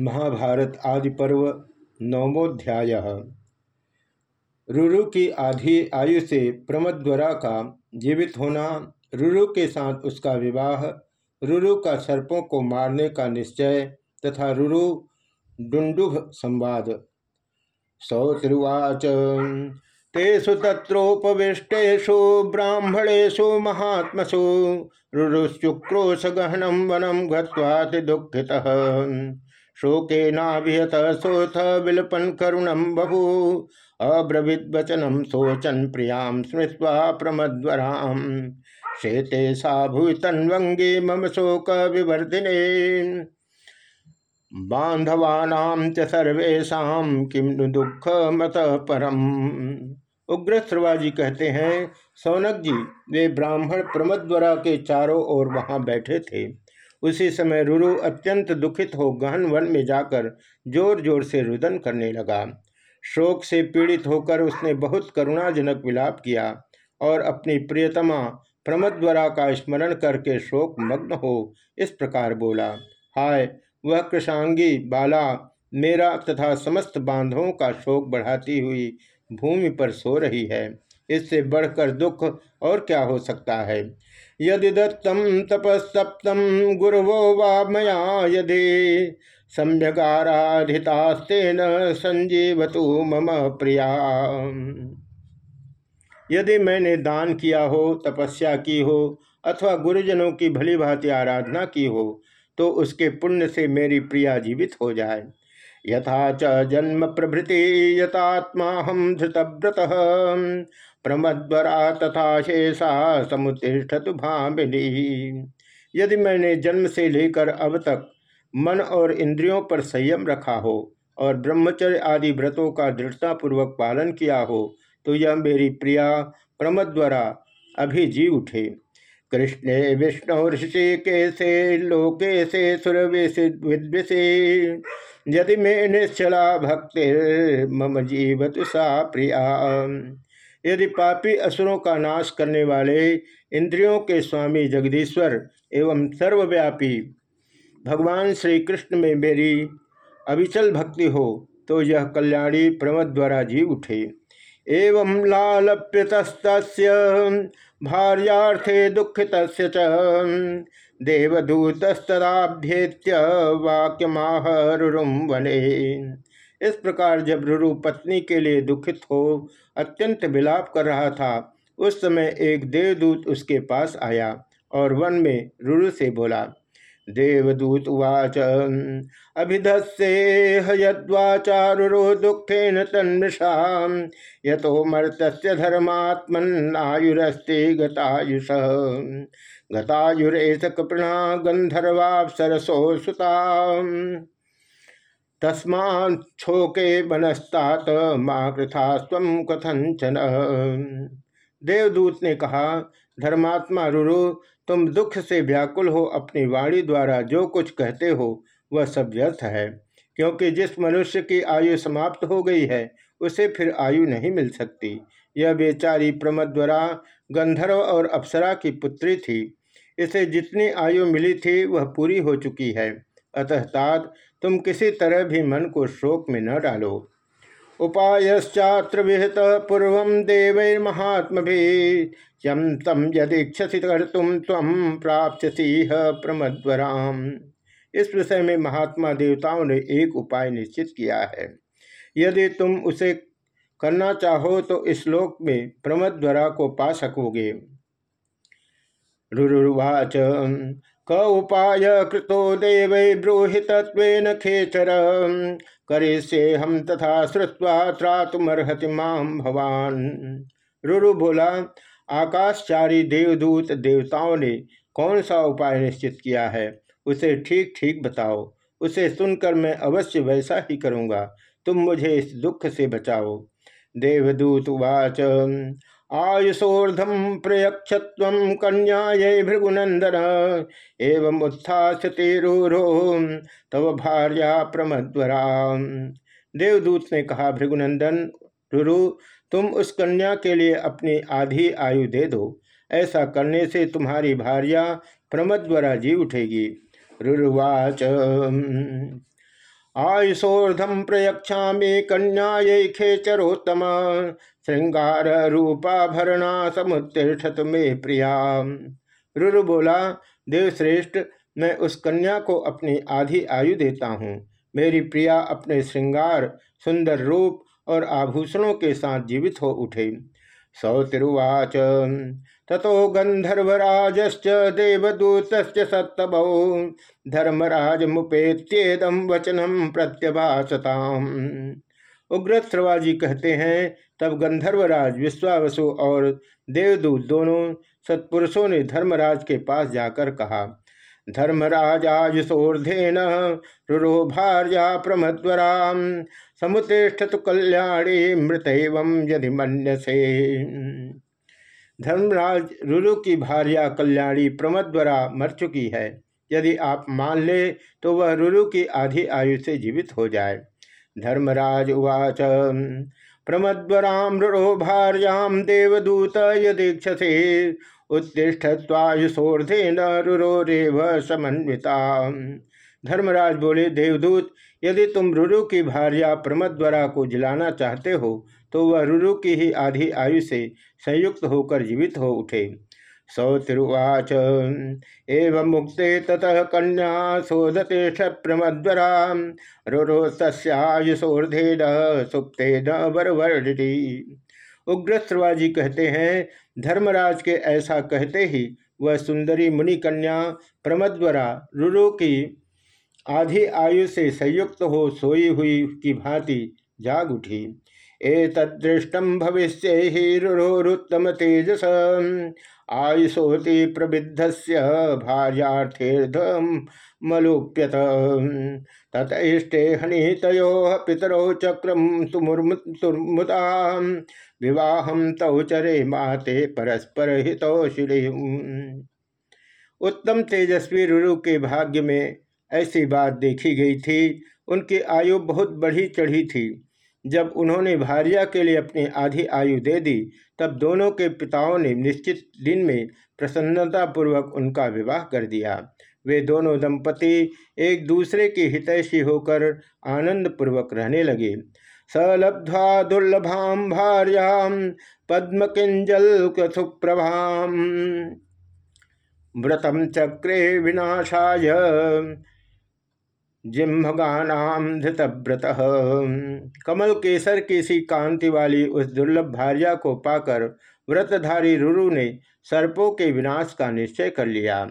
महाभारत आदि पर्व नवमोध्याय। रुरु की आधी आयु से प्रमद्वरा का जीवित होना, रुरु के साथ उसका विवाह, रुरु का सर्पों को मारने का निश्चय तथा रुरु डुंडुभ संवाद। सौतिर्वाच तेषु तत्रोपविष्टेषु, ब्राह्मणेषु महात्मसु रुरुश्चुक्रोश गहनम वनम गत्वाति दुखितः। शोकेनाभिहत सोथ विलपन करुणम बभू। अब्रवीद्वचनम शोचन प्रियाँ स्मृत्वा प्रमद्वराम। शेते सा भूतन्वंगे मम शोक विवर्धिने बांधवानाम सर्वेशा किम नु दुख मत परम। उग्र श्रवाजी कहते हैं, सौनक जी, वे ब्राह्मण प्रमद्वरा के चारों ओर वहाँ बैठे थे। उसी समय रुरु अत्यंत दुखित हो गहन वन में जाकर ज़ोर ज़ोर से रुदन करने लगा। शोक से पीड़ित होकर उसने बहुत करुणाजनक विलाप किया और अपनी प्रियतमा प्रमद्वरा का स्मरण करके शोक मग्न हो इस प्रकार बोला, हाय, वह कृषांगी बाला, मेरा तथा समस्त बांधवों का शोक बढ़ाती हुई भूमि पर सो रही है। इससे बढ़कर दुख और क्या हो सकता है? यदि दत्तम तपस्तप्तम गुरवो वा मया यदि सम्यगाराधितास्तेन संजीवतु मम प्रिया। यदि मैंने दान किया हो, तपस्या की हो, अथवा गुरुजनों की भली भांति आराधना की हो तो उसके पुण्य से मेरी प्रिया जीवित हो जाए। यथा च जन्म प्रभृति यथात्मा हम धृतव्रत। प्रमद्वरा तथा शेषा समुतिष्ठत भामिनी। यदि मैंने जन्म से लेकर अब तक मन और इंद्रियों पर संयम रखा हो और ब्रह्मचर्य आदि व्रतों का दृढ़तापूर्वक पालन किया हो तो यह मेरी प्रिया प्रमद्वरा अभी जी उठे। कृष्णे विष्णु ऋषि के से लोके से सुर विद्विषे। यदि मैं निश्चला भक्ति, मम जीवत सा प्रिया। यदि पापी असुरों का नाश करने वाले इंद्रियों के स्वामी जगदीश्वर एवं सर्वव्यापी, भगवान श्री कृष्ण में मेरी अविचल भक्ति हो तो यह कल्याणी प्रमद द्वारा जी उठे। एवं लालप्यतस्त भार्थे दुखित देवदूतस्तराभ्येत्य वाक्यमाहरुम वने। इस प्रकार जब रुरु पत्नी के लिए दुखित हो, अत्यंत विलाप कर रहा था, उस समय एक देवदूत उसके पास आया और वन में रुरु से बोला, देवदूत उवाच। अभिधत्से हयद्वाचारुरो दुखेन तन्मृषा यतो मर्त्य धर्मात्मन्नायुरस्ते गतायुष। गतायुरेश कपिणा गंधर्वापसरसो सुता तस्माच्छोके बनस्तात माँ कृथा स्व कथंचन देवदूत ने कहा, धर्मात्मा रुरु, तुम दुख से व्याकुल हो अपनी वाणी द्वारा जो कुछ कहते हो, वह सब व्यर्थ है। क्योंकि जिस मनुष्य की आयु समाप्त हो गई है, उसे फिर आयु नहीं मिल सकती। यह बेचारी प्रमद्वरा, गंधर्व और अप्सरा की पुत्री थी। इसे जितनी आयु मिली थी, वह पूरी हो चुकी है। अतः तुम किसी तरह भी मन को शोक में न डालो। उपायश्चात्र विहित पूर्व देवैर्महात्म यम तम यदीक्षसी कर तुम तम प्राप्त प्रमद्वराम। इस विषय में महात्मा देवताओं ने एक उपाय निश्चित किया है। यदि तुम उसे करना चाहो तो इस लोक में प्रमद्वरा को पा सकोगे। रुरुवाच क उपाय कृतो देव ब्रूहि खेचर। करे हम तथा श्रुवा त्रातुमर्हति माम भवान। रुरु बोला आकाशचारी देवदूत देवताओं ने कौन सा उपाय निश्चित किया है? उसे ठीक ठीक बताओ। उसे सुनकर मैं अवश्य वैसा ही करूँगा। तुम मुझे इस दुख से बचाओ। देवदूत उवाच आयुषोर्धम प्रयक्षत्व कन्या भृगुनंदन एवं उत्थास्थितिरूरो तव भार्या प्रमद्वरा। देवदूत ने कहा भृगुनंदन रुरु, तुम उस कन्या के लिए अपनी आधी आयु दे दो। ऐसा करने से तुम्हारी भार्या प्रमद्वरा जी उठेगी। रुरुवाच। आयुषोर्धम प्रयक्षा में कन्या खेचरोत्तम श्रृंगार रूपाभरणा समुत्तिष्ठत में प्रिया। रुरु बोला देवश्रेष्ठ, मैं उस कन्या को अपनी आधी आयु देता हूँ। मेरी प्रिया अपने श्रृंगार सुंदर रूप और आभूषणों के साथ जीवित हो उठे। सौतिरुवाच। ततो गंधर्वराजश्च सत्तभौ धर्मराज मुपेत्येदम वचनम प्रत्यभाषताम उग्र श्रवाजी कहते हैं, तब गंधर्वराज विश्वावसु और देवदूत दोनों सत्पुरुषों ने धर्मराज के पास जाकर कहा धर्मराजायुषोर्धेन रुरो भार्या प्रमद्वरा समुतिष्ठ तो कल्याणी मृत एवं यदि से धर्मराज रुरु की भार्या कल्याणी प्रमद्वरा मर चुकी है। यदि आप मान ले तो वह रुरु की आधी आयु से जीवित हो जाए। धर्मराज उवाच प्रमद्वराम भार्यां देवदूत यदीक्षसे उत्तिष्ठत्वायुषोर्धे न रुरोरेव समन्विता। धर्मराज बोले, देवदूत, यदि तुम रुरु की भार्या प्रमद्वरा को जिलाना चाहते हो तो वह रुरु की ही आधी आयु से संयुक्त होकर जीवित हो उठे। सौतिरुवाच। एवं मुक्ते ततः कन्या सोदते प्रमद्वरा रुरो तस्यायुषोर्धे न सुप्ते न बरवर्णि उग्र श्रवाजी कहते हैं, धर्मराज के ऐसा कहते ही वह सुंदरी मुनि कन्या प्रमद्वरा रुरु की आधी आयु से संयुक्त हो सोई हुई की भांति जाग उठी। ए तदृष्टम भविष्य ही रुरोरुत्तम तेजस। आयुषोति प्रबिद्ध से भार्याथेर्धम मलुप्यत। ततष्टे हनितयो पितरो चक्रम तुमुर्मुता विवाहम तौ चरे माते परस्पर हितौशिणी उत्तम तेजस्वी रुरु के भाग्य में ऐसी बात देखी गई थी। उनकी आयु बहुत बढ़ी चढ़ी थी। जब उन्होंने भारिया के लिए अपनी आधी आयु दे दी, तब दोनों के पिताओं ने निश्चित दिन में प्रसन्नतापूर्वक उनका विवाह कर दिया। वे दोनों दंपति एक दूसरे के हितैषी होकर आनंद पूर्वक रहने लगे। सलब्ध्वा दुर्लभाम भार्याम पद्म किंजल सुप्रभाम व्रतम चक्रे विनाशाय जिम्भगानाम धृतव्रत। कमल केसर की सी कांति वाली उस दुर्लभ भार्या को पाकर व्रतधारी रुरु ने सर्पों के विनाश का निश्चय कर लिया।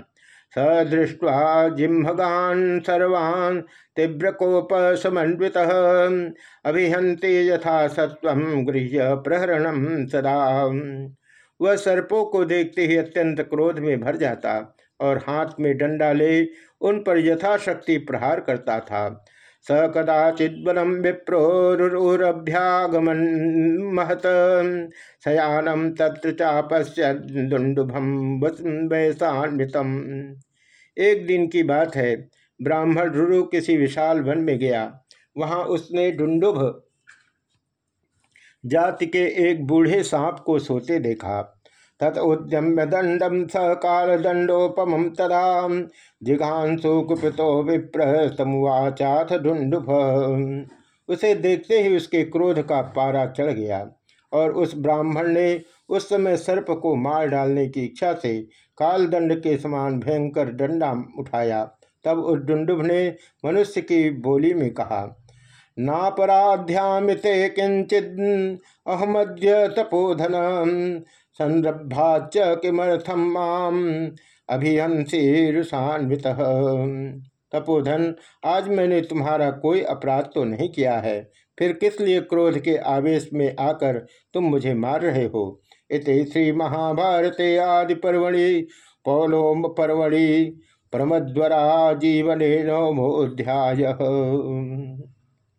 स दृष्ट्वा जिम्भगान सर्वान् तीव्रकोप समन्वित अभिहंते यथा सत्व गृह्य प्रहरणम सदा। वह सर्पों को देखते ही अत्यंत क्रोध में भर जाता। और हाथ में डंडा ले उन पर यथाशक्ति प्रहार करता था। स कदाचित बलम विप्रोरभ्यागमन महत। शयानम तत्र चापस्य दुंडुभम वैसान्वितम एक दिन की बात है, ब्राह्मण रुरु किसी विशाल वन में गया। वहाँ उसने डुंडुभ जाति के एक बूढ़े सांप को सोते देखा। तत उद्यम्य दंडम स काल दंडोपम तदा जिघांसु कुपितो विप्र समुवाचाथ ढुंडुभ उसे देखते ही उसके क्रोध का पारा चढ़ गया और उस ब्राह्मण ने उस समय सर्प को मार डालने की इच्छा से काल दंड के समान भयंकर डंडा उठाया। तब उस डुंडुभ ने मनुष्य की बोली में कहा, नापराध्यामिते किंचित अहमद्य तपोधन संरभाच किमर्थम माम अभिहंसीरुषान्वित तपोधन, आज मैंने तुम्हारा कोई अपराध तो नहीं किया है। फिर किस लिए क्रोध के आवेश में आकर तुम मुझे मार रहे हो? इत श्री महाभारते आदि पर्वणि पौलोम पर्वणि, प्रमद्वरा जीवन नवमोध्याय